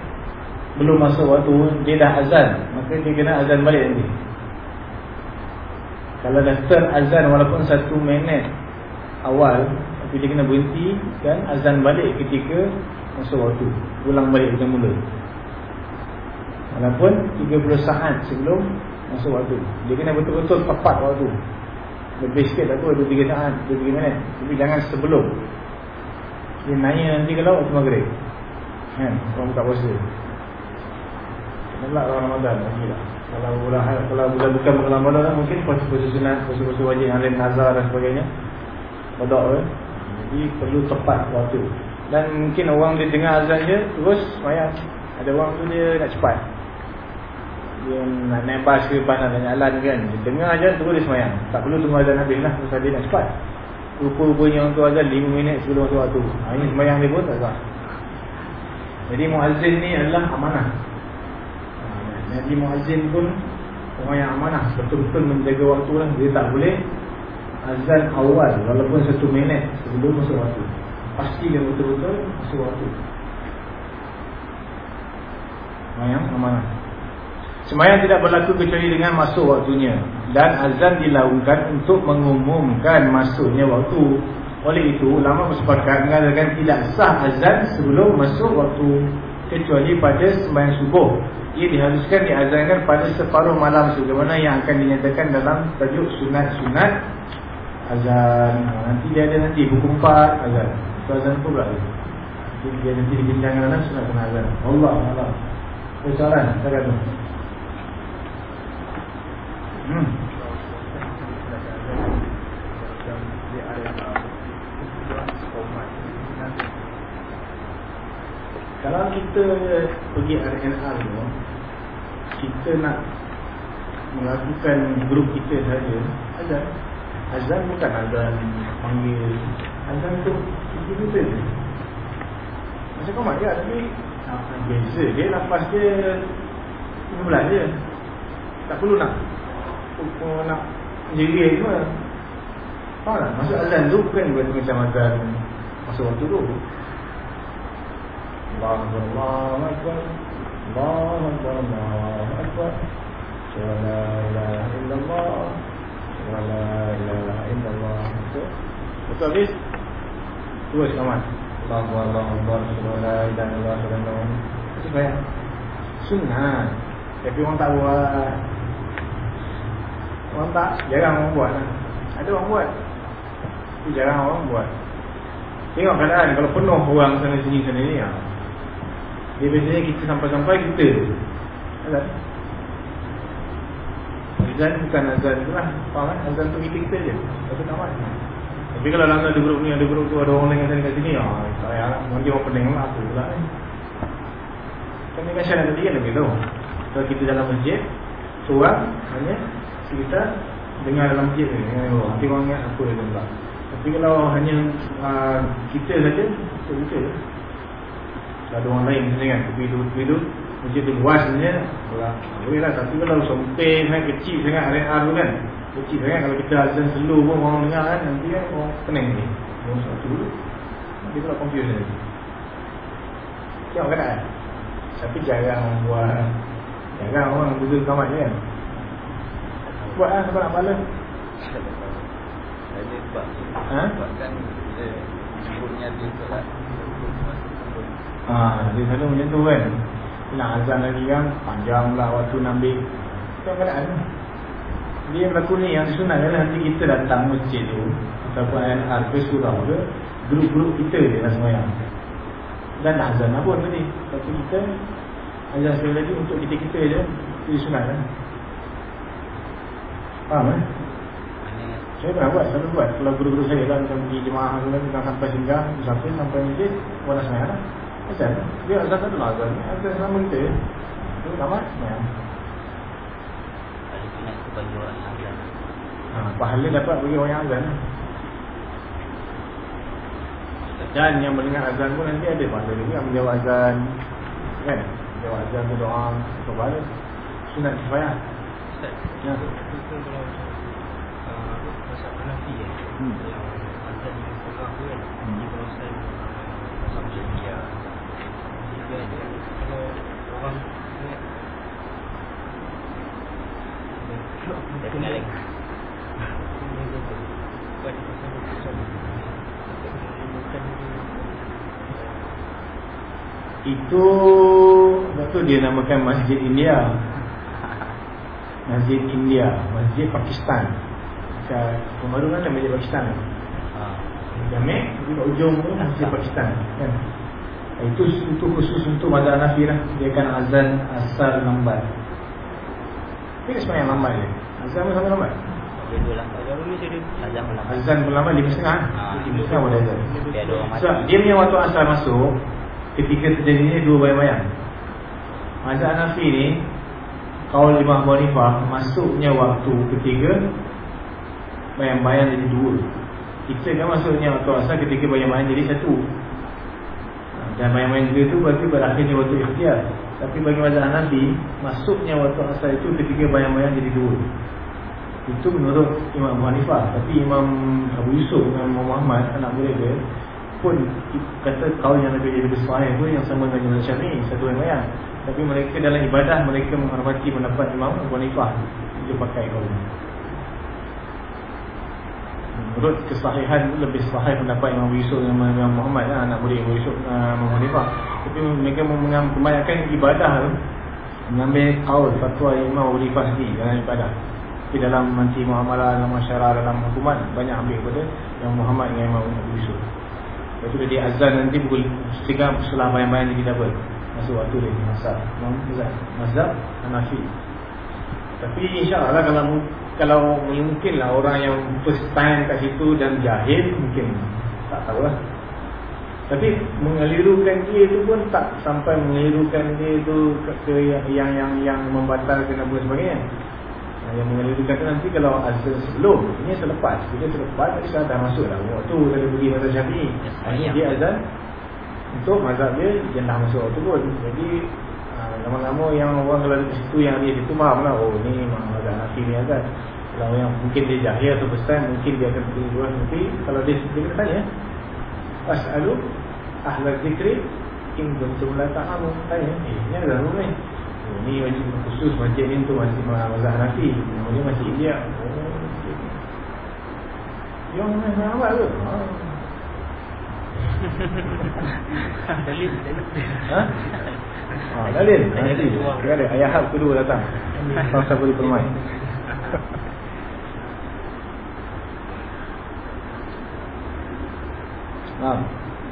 belum masuk waktu dia dah azan, maka dia kena azan balik nanti. Kalau dah start azan walaupun satu minit awal Tapi dia kena berhenti kan azan balik ketika masuk waktu Ulang balik kita mula Walaupun 30 saat sebelum masuk waktu Dia kena betul-betul tepat waktu Lebih sikit tak apa 2-3 saat 2-3 minit Tapi jangan sebelum Dia nanya nanti kalau waktu maghrib Kan Orang buka puasa Kenapa orang Ramadan lagi lah kalau bulan kalau bulan bukan bulan Ramadan mungkin puasa-puasa sunat, puasa-puasa wajib yang lain nazar dan sebagainya. Qada eh. Jadi perlu tepat waktu. Dan mungkin orang dia dengar azan je terus semayang. Ada orang tu dia nak cepat. Nak naik bas ke bas nak jalan kan. Dengar azan terus dia semayang. Tak perlu tunggu azan habis lah pasal dia nak cepat. Rupa-rupanya orang tu azan 5 minit sebelum masuk waktu. Ha, ini semayang dia pun tak sah. Jadi muazzin ni adalah amanah. Nabi Muazzin pun orang yang amanah betul-betul menjaga waktu lah dia tak boleh azan awal walaupun satu minit sebelum masuk waktu pasti dia betul-betul masuk waktu orang yang amanah Semayang tidak berlaku kecuali dengan masuk waktunya Dan azan dilakukan untuk mengumumkan masuknya waktu Oleh itu, ulama bersepakat mengatakan tidak sah azan sebelum masuk waktu Kecuali pada semayang subuh ia diharuskan diazankan pada separuh malam sebagaimana yang akan dinyatakan dalam tajuk sunat-sunat azan. Ha, nanti dia ada nanti buku 4 azan. Itu azan pula dia. Nanti dia nanti dibincangkan dalam sunat-sunat azan. Allah Allah. Persoalan, silakan tu. Hmm. Kalau kita pergi RNR tu Kita nak melakukan grup kita saja Azan. Azan bukan azan panggil Azan tu kita kita je Macam kau mak je tapi Beza dia nafas dia Sebelah je. Tak perlu nak kau nak jeli je tu lah. Faham tak? Masuk azan tu bukan buat macam azan Masuk waktu tu. Allahu Akbar Allahu Akbar Allahu Akbar. Subhanallah la ilaha illallah la ilaha illallah. Betul habis? Dua sekaman Allahu Akbar Allahu Akbar Subhanallah la ilaha illallah. Itu banyak Sunnah. Tapi orang tak buat. Orang tak Jarang orang buat. Ada orang buat. Tapi jarang orang buat. Tengok keadaan Kalau penuh orang sana sini sana ni ya. Dia biasanya kita sampai-sampai kita. Azan Azan bukan azan tu lah. Faham kan? Azan tu kita kita je. Tapi tak mahu Tapi kalau lama ada grup ni Ada grup tu ada orang lain kat sini Ya saya lah Nanti orang pening lah Apa pula ni Kan dengan syarat tadi kan lebih tahu. Kalau kita dalam masjid Seorang Hanya Kita Dengar dalam masjid ni Nanti orang ingat apa yang tak Tapi kalau hanya uh, Kita saja Kita je. Ada orang lain macam kan tu macam tu luas sebenarnya. Boleh lah. Tapi kalau sempit sangat kecil sangat RR tu kan. Kecil sangat kalau kita azan slow pun orang dengar kan nanti kan orang pening ni. Orang satu dulu. Nanti tu lah confuse ni. Tengok kan kan tapi jarang orang buat. Jarang orang duduk kamat je kan buat lah sebab nak balas.
Saya buat.
Ha?
buat kan dia dia tu lah.
Ha, dia selalu macam tu kan. Nak azan lagi kan Panjang lah waktu nak ambil. Itu keadaan. Dia berlaku ni yang sunat adalah Nanti kita datang masjid tu. Ataupun ke surau ke Grup-grup kita je lah semayang Dan tak azan lah pun tadi Tapi kita Azan sekali lagi untuk kita-kita je. Itu sunat kan Faham eh saya pernah buat, selalu buat. Kalau guru-guru saya lah Macam pergi jemaah Sampai singgah Sampai sampai masjid Buat semayang lah. Macam Dia azan satu lah azan Azan sama kita. Itu sama ya.
Ada tu bagi orang yang azan
ha, Pahala dapat bagi orang yang azan. Dan yang mendengar azan pun nanti ada pahala juga Yang menjawab azan. Kan? Menjawab azan tu doa Untuk pahala Sunat
Ustaz
itu Lepas tu dia
namakan Masjid India. Masjid India Masjid Pakistan Pembaru kan ada Masjid Pakistan
Ha.
Jamek Di ujung tu Masjid Pakistan kan? Itu itu khusus untuk mazhab Hanafi lah Dia akan azan asal lambat Dia sebenarnya lambat je Azan pun sama lambat
dua lah.
Azan pun lambat lima setengah
Ha.
Lima setengah boleh azan
mati.
dia punya waktu asal masuk Ketika terjadinya dua bayang-bayang Mazhab Hanafi ni Kaul lima Abu Hanifah Masuknya waktu ketiga Bayang-bayang jadi dua. Kita kan masuknya waktu asal ketika bayang-bayang jadi satu. Dan bayang-bayang dua tu berarti berakhirnya waktu ikhtiar. Tapi bagi mazhab Hanafi Masuknya waktu asal itu ketika bayang-bayang jadi dua. Itu menurut Imam Hanifah Tapi Imam Abu Yusuf dengan Imam Muhammad Anak murid dia Pun kata kaum yang lebih lebih sahih tu Yang sama dengan Imam Syafi'i Satu yang lain. Tapi mereka dalam ibadah Mereka menghormati pendapat Imam Abu Hanifah. Dia pakai kaum. Ni Menurut kesahihan Lebih sahih pendapat Imam Yusuf Dengan Imam Muhammad lah, Anak murid Abu Yusuf uh, Imam Hanifah. Tapi mereka kebanyakan ibadah tu Mengambil kaul fatwa Imam Abu Hanifah sendiri Dalam ibadah. Tapi dalam nanti muamalah dalam masyarakat dalam hukuman banyak ambil kepada yang Muhammad dengan Imam Abu Yusuf. Lepas tu dia azan nanti pukul 3 setelah bayang-bayang jadi double. Masuk waktu dia. Imam Mazhab, mazhab Hanafi. Tapi insya-Allah kalau kalau mungkinlah orang yang first time kat situ dan jahil mungkin tak tahulah. Tapi mengelirukan dia tu pun tak sampai mengelirukan dia tu ke, ke yang yang yang membatalkan apa sebagainya. Yang mengelirukan tu nanti kalau azan sebelum Ini selepas Bila selepas Dia dah masuk dah. Waktu kalau pergi mazhab syafi'i Akhirnya dia azan Untuk mazhab dia Dia dah masuk waktu pun. Jadi ah, Lama-lama yang orang kalau di situ Yang dia situ faham lah Oh ni mazhab Hanafi ni azan. Kalau yang mungkin dia jahil atau pesan Mungkin dia akan pergi luar Nanti kalau dia Dia kena tanya As'alu Ahla zikri In kuntum la ta'amu Tanya Eh ni ada rumah ni Oh, ni wajib khusus masjid ni untuk masjid mazhab Hanafi. Namanya masjid India. Okey. Yang mana awak tu? Ha.
Dalil, dalil.
Ha? Ha, dalil. Nanti. Dia ada ayah hak kedua datang. Bangsa boleh permain. Ha.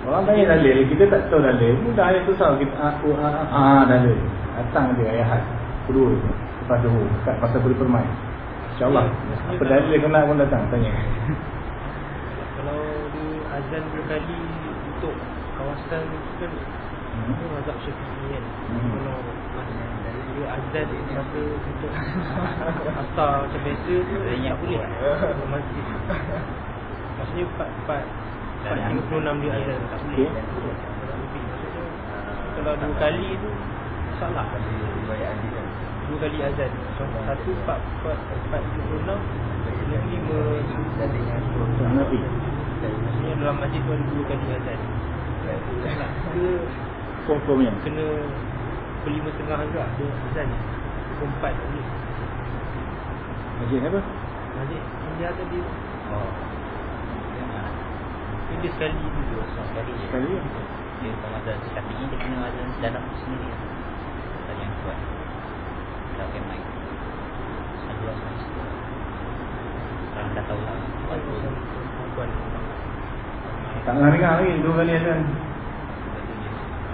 Orang tanya dalil, kita tak tahu dalil. Mudah ayat tu sahaja kita ah ah ah dalil. Datang dia ayat kedua lepas dulu kat pasal boleh permain. InsyaAllah Apa dalil dia kena pun datang Tanya
Kalau dia azan berkali untuk kawasan tu kan
Hmm.
Itu mazhab syafi'i kan
Hmm.
Kalau dia azan apa untuk asar macam biasa tu boleh
buat.
Ke masjid Maksudnya 4 4 4.56 dia azan tak boleh
Okey.
Kurang lebih. Kalau dua kali tu salah dua kali azan satu 4 4 4.56 Lagi 5
Untuk Hanafi
Maksudnya dalam masjid tu ada dua kali azan. Salah ke
Confirmnya
kena pukul lima setengah juga. Dia azan. Pukul empat boleh
Masjid apa?
masjid dia ada dia
Oh.
Tapi dia sekali dulu.
Sekali.
Sekali.
Dia kalau mazhab Syafi'i dia kena azan dalam sendiri. Dan yang kuat. Tak pakai mic. Satu asal situ. Orang dah tahu lah.
Tak pernah dengar lagi Dua kali azan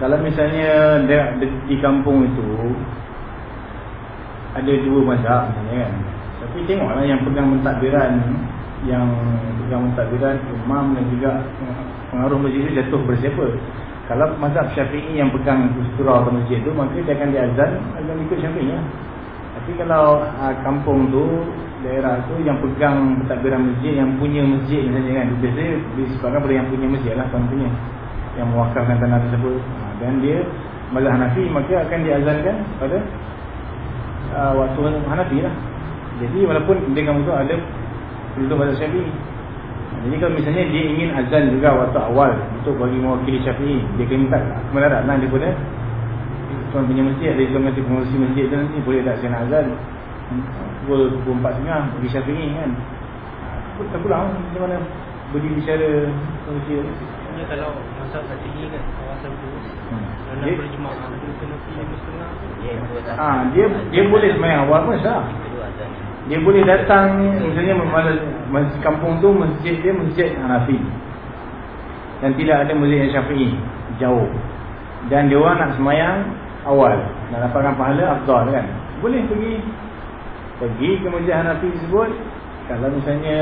Kalau misalnya dia, di, kampung itu Ada dua mazhab misalnya kan Tapi tengoklah yang pegang mentadbiran Yang pegang mentadbiran Imam dan juga pengaruh masjid itu jatuh bersiapa Kalau mazhab syafi'i yang pegang surah atau masjid itu Maka dia akan diazan Azan ikut syafi'i ya. Tapi kalau uh, kampung tu Daerah tu yang pegang pentadbiran masjid Yang punya masjid misalnya kan Biasanya disebabkan pada yang punya masjid lah Tuan punya Yang mewakafkan tanah tersebut. Uh, Dan dia Mazhab Hanafi maka akan diazankan pada uh, Waktu Hanafi lah. Jadi walaupun di kampung tu ada Penduduk mazhab syafi'i. Jadi kalau misalnya dia ingin azan juga waktu awal Untuk bagi mewakili syafi'i Dia kena minta kemendaraan daripada Tuan punya masjid Ada tuan nanti pengurusi masjid tu nanti Boleh tak saya nak azan Pukul pukul empat setengah Bagi syafi'i kan Tak pulang Macam mana Bagi bicara Pengurusi
Maksudnya kalau Masa sini kan Kawasan tu
Hmm.
Nak
Dia-
berjemaah Dia kena pergi lima setengah
Dia.
Ah, dia dia boleh semayang awal pun sah. Dia boleh datang misalnya masjid kampung tu masjid dia masjid Hanafi. Dan tidak ada masjid yang Syafi'i jauh. Dan dia orang nak semayang awal. Nak dapatkan pahala afdal kan. Boleh pergi. Pergi ke masjid Hanafi tersebut. Kalau misalnya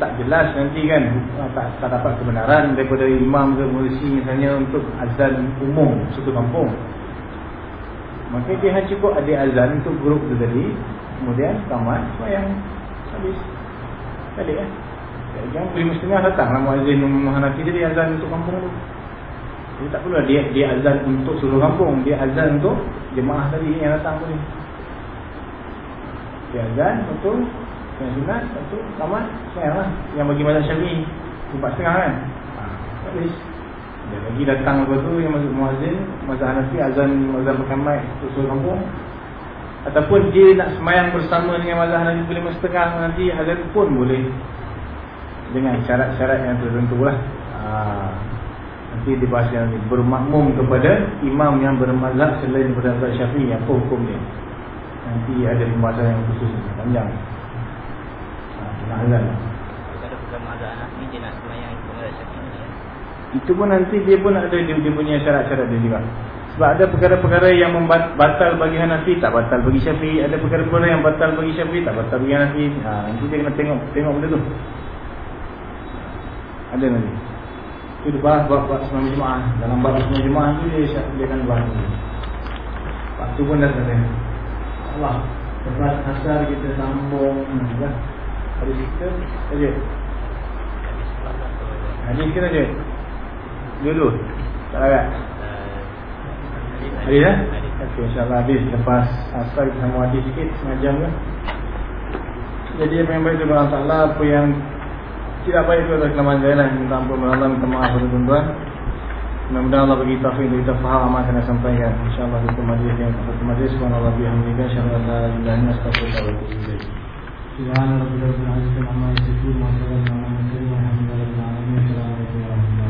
tak jelas nanti kan? Ah, tak, tak dapat kebenaran daripada imam ke mursi misalnya untuk azan umum satu kampung. Maka dia hanya cukup ada azan untuk grup tu tadi. Kemudian tamat Semayang Habis. Balik kan Yang lima setengah datang lah Muazzin Hanafi tadi azan untuk kampung tu Jadi tak perlu dia, dia azan untuk seluruh kampung. Dia azan untuk jemaah tadi yang datang tadi Dia azan untuk Yang sunat Untuk tamat Semayang lah Yang bagi mazhab syafi'i. Empat setengah kan? Ha, Habis dia lagi datang lepas tu yang masuk muazzin Mazhab Hanafi azan mazhab Muhammad Usul kampung. Ataupun dia nak semayang bersama dengan mazhab Hanafi Boleh setengah nanti azan pun boleh. Dengan syarat-syarat yang tertentu lah. Ha, Nanti dibahas yang ni Bermakmum kepada imam yang bermazhab Selain daripada mazhab syafi'i Apa hukum dia Nanti ada pembahasan yang khusus Panjang ha, azan
Kalau mazhab dia nak ikut mazhab Syafi'i ni. ya.
Itu pun nanti dia pun ada dia, dia punya syarat-syarat dia juga. Sebab ada perkara-perkara yang batal bagi Hanafi tak batal bagi Syafi'i, ada perkara-perkara yang batal bagi Syafi'i tak batal bagi Hanafi. Ha, nanti dia kena tengok tengok benda tu. Ada nanti. Itu dia bahas bab bab semua jemaah. Dalam bab semua jemaah tu dia dia akan bahas. Lepas tu pun dah kata. Allah. Lepas asal kita sambung hmm, dah. Hadis kita saja.
Apa?
Hadis kita saja. Dulu. Tak.
Uh,
Hadis eh? Okey, insyaAllah habis Lepas asal kita sama hadis sikit Setengah jam ke Jadi apa yang baik itu Allah Ta'ala Apa yang tidak baik adalah kelemahan saya lah? Minta ampun kepada Allah Minta maaf kepada tuan-tuan. Mudah-mudahan Allah bagi taufik untuk kita faham Apa yang sampaikan. InsyaAllah itu majlis yang Satu majlis Subhanallah bihamdika InsyaAllah anta astaghfiruka wa atubu ilaik Subhanallah Amma yasifun wa salamun ala al-mursalin Walhamdulillahi rabbil alamin Assalamualaikum warahmatullahi wabarakatuh